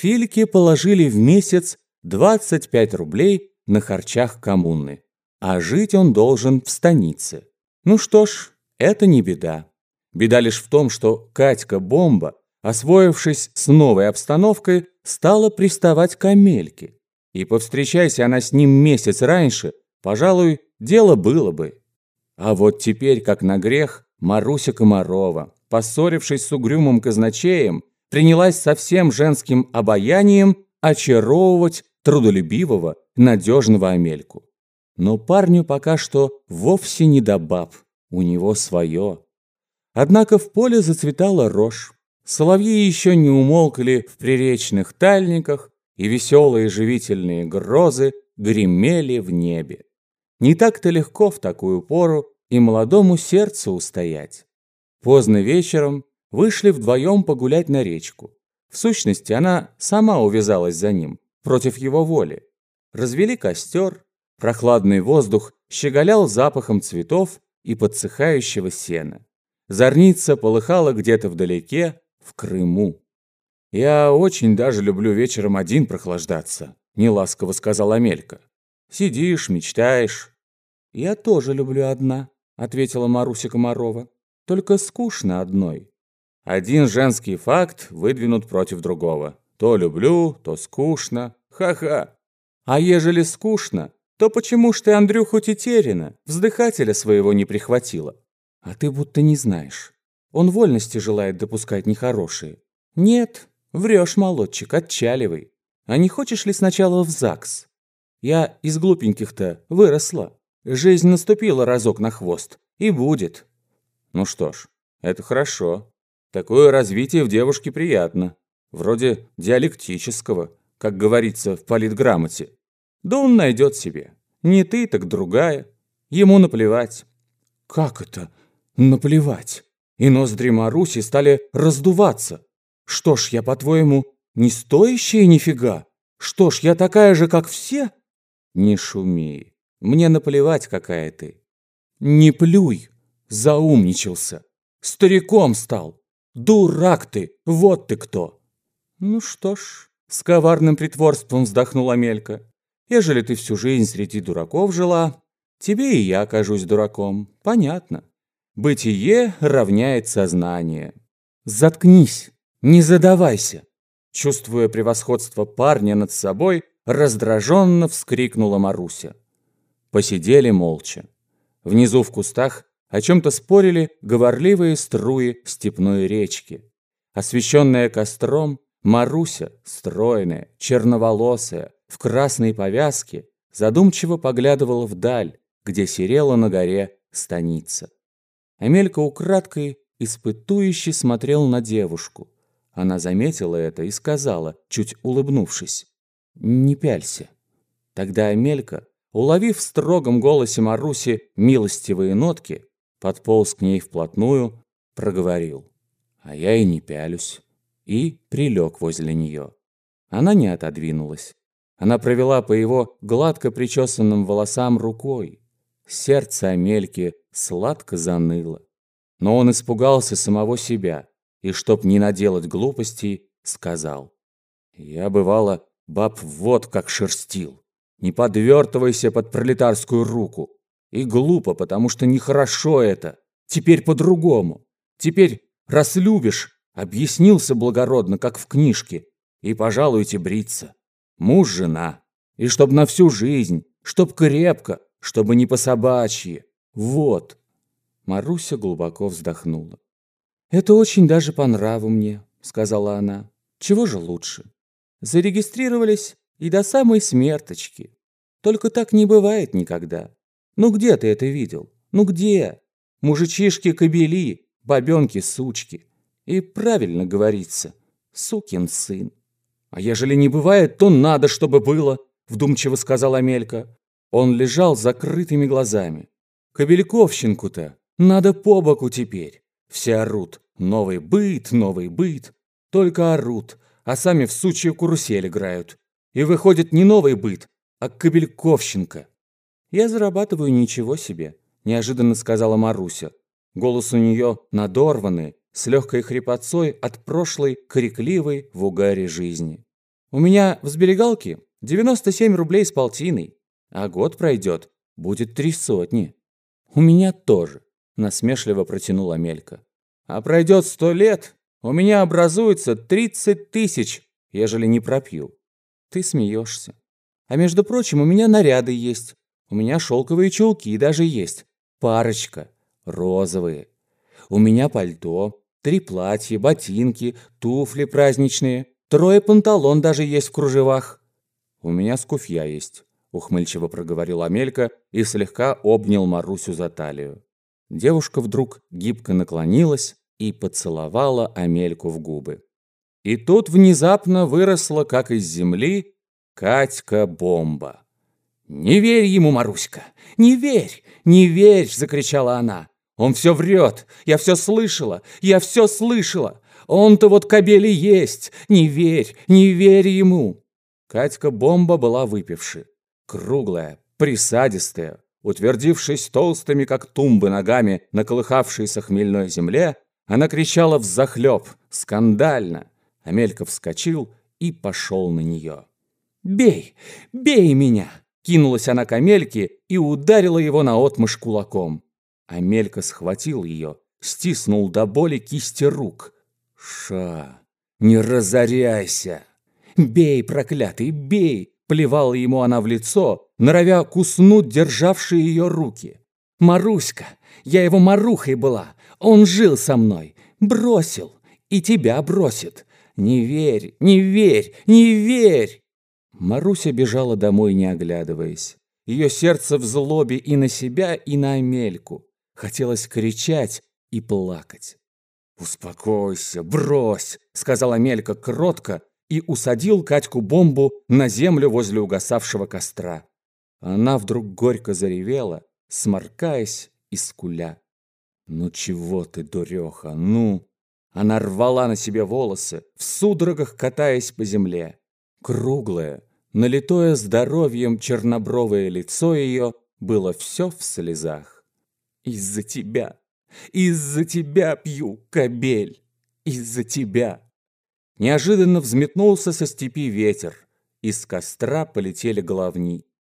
Фильке положили в месяц 25 рублей на харчах коммуны, а жить он должен в станице. Ну что ж, это не беда. Беда лишь в том, что Катька-бомба, освоившись с новой обстановкой, стала приставать к Амельке. И повстречайся она с ним месяц раньше, пожалуй, дело было бы. А вот теперь, как на грех, Маруся Комарова, поссорившись с угрюмым казначеем, принялась со всем женским обаянием очаровывать трудолюбивого, надежного Амельку. Но парню пока что вовсе не до баб, у него свое. Однако в поле зацветала рожь. Соловьи еще не умолкли в приречных тальниках, и веселые живительные грозы гремели в небе. Не так-то легко в такую пору и молодому сердцу устоять. Поздно вечером вышли вдвоем погулять на речку. В сущности, она сама увязалась за ним, против его воли. Развели костер, прохладный воздух щеголял запахом цветов и подсыхающего сена. Зорница полыхала где-то вдалеке, в Крыму. «Я очень даже люблю вечером один прохлаждаться», — неласково сказала Амелька. «Сидишь, мечтаешь». «Я тоже люблю одна», — ответила Маруся Комарова. «Только скучно одной». Один женский факт выдвинут против другого. То люблю, то скучно. Ха-ха. А ежели скучно, то почему ж ты Андрюху Тетерина, вздыхателя своего, не прихватила? А ты будто не знаешь. Он вольности желает допускать нехорошие. Нет, врешь, молодчик, отчаливай. А не хочешь ли сначала в ЗАГС? Я из глупеньких-то выросла. Жизнь наступила разок на хвост. И будет. Ну что ж, это хорошо. Такое развитие в девушке приятно. Вроде диалектического, как говорится в политграмоте. Да он найдет себе. Не ты, так другая. Ему наплевать. Как это наплевать? И ноздри Маруси стали раздуваться. Что ж, я, по-твоему, не стоящая нифига? Что ж, я такая же, как все? Не шуми. Мне наплевать, какая ты. Не плюй. Заумничался. Стариком стал. Дурак ты! Вот ты кто!» «Ну что ж», — с коварным притворством вздохнула Мелька, «ежели ты всю жизнь среди дураков жила, тебе и я окажусь дураком. Понятно. Бытие равняет сознание. Заткнись, не задавайся!» Чувствуя превосходство парня над собой, раздраженно вскрикнула Маруся. Посидели молча. Внизу в кустах о чем-то спорили говорливые струи степной речки. Освещенная костром, Маруся, стройная, черноволосая, в красной повязке, задумчиво поглядывала вдаль, где серела на горе станица. Амелька украдкой испытующе смотрел на девушку. Она заметила это и сказала, чуть улыбнувшись, «Не пялься». Тогда Амелька, уловив в строгом голосе Маруси милостивые нотки, подполз к ней вплотную, проговорил. А я и не пялюсь. И прилег возле нее. Она не отодвинулась. Она провела по его гладко причесанным волосам рукой. Сердце Амельки сладко заныло. Но он испугался самого себя и, чтоб не наделать глупостей, сказал. «Я, бывало, баб вот как шерстил. Не подвертывайся под пролетарскую руку. И глупо, потому что нехорошо это. Теперь по-другому. Теперь, раз любишь, объяснился благородно, как в книжке. И пожалуйте бриться. Муж, жена. И чтоб на всю жизнь, чтоб крепко, чтобы не по-собачьи. Вот. Маруся глубоко вздохнула. «Это очень даже по нраву мне», — сказала она. «Чего же лучше? Зарегистрировались и до самой смерточки. Только так не бывает никогда. Ну где ты это видел? Ну где? Мужичишки-кобели, бабенки-сучки. И правильно говорится, сукин сын. А ежели не бывает, то надо, чтобы было, вдумчиво сказала Амелька. Он лежал с закрытыми глазами. Кобельковщинку-то надо по боку теперь. Все орут. Новый быт, новый быт. Только орут, а сами в сучью карусель играют. И выходит не новый быт, а кобельковщинка. «Я зарабатываю ничего себе», – неожиданно сказала Маруся. Голос у нее надорванный, с легкой хрипотцой от прошлой крикливой в угаре жизни. У меня в сберегалке 97 рублей с полтиной, а год пройдет, будет три сотни. У меня тоже, насмешливо протянула Мелька. А пройдет сто лет, у меня образуется 30 тысяч, ежели не пропью. Ты смеешься. А между прочим, у меня наряды есть. У меня шелковые чулки даже есть. Парочка. Розовые. У меня пальто, три платья, ботинки, туфли праздничные. Трое панталон даже есть в кружевах. У меня скуфья есть, ухмыльчиво проговорил Амелька и слегка обнял Марусю за талию. Девушка вдруг гибко наклонилась и поцеловала Амельку в губы. И тут внезапно выросла, как из земли, Катька-бомба. «Не верь ему, Маруська! Не верь! Не верь!» — закричала она. «Он все врет! Я все слышала! Я все слышала! Он-то вот кобели есть! Не верь! Не верь ему!» Катька-бомба была выпивши. Круглая, присадистая, утвердившись толстыми, как тумбы, ногами на колыхавшейся хмельной земле, она кричала взахлеб, скандально. Амелька вскочил и пошел на нее. «Бей! Бей меня!» Кинулась она к Амельке и ударила его наотмашь кулаком. Амелька схватил ее, стиснул до боли кисти рук. «Ша! Не разоряйся!» «Бей, проклятый, бей!» Плевала ему она в лицо, норовя куснуть державшие ее руки. «Маруська! Я его марухой была! Он жил со мной! Бросил! И тебя бросит! Не верь, не верь, не верь!» Маруся бежала домой, не оглядываясь. Ее сердце в злобе и на себя, и на Амельку. Хотелось кричать и плакать. «Успокойся, брось!» — сказала Амелька кротко и усадил Катьку-бомбу на землю возле угасавшего костра. Она вдруг горько заревела, сморкаясь и скуля. «Ну чего ты, дуреха, ну!» Она рвала на себе волосы, в судорогах катаясь по земле. Круглое, налитое здоровьем чернобровое лицо ее было все в слезах. «Из-за тебя! Из-за тебя пью, кобель! Из-за тебя!» Неожиданно взметнулся со степи ветер. Из костра полетели головни.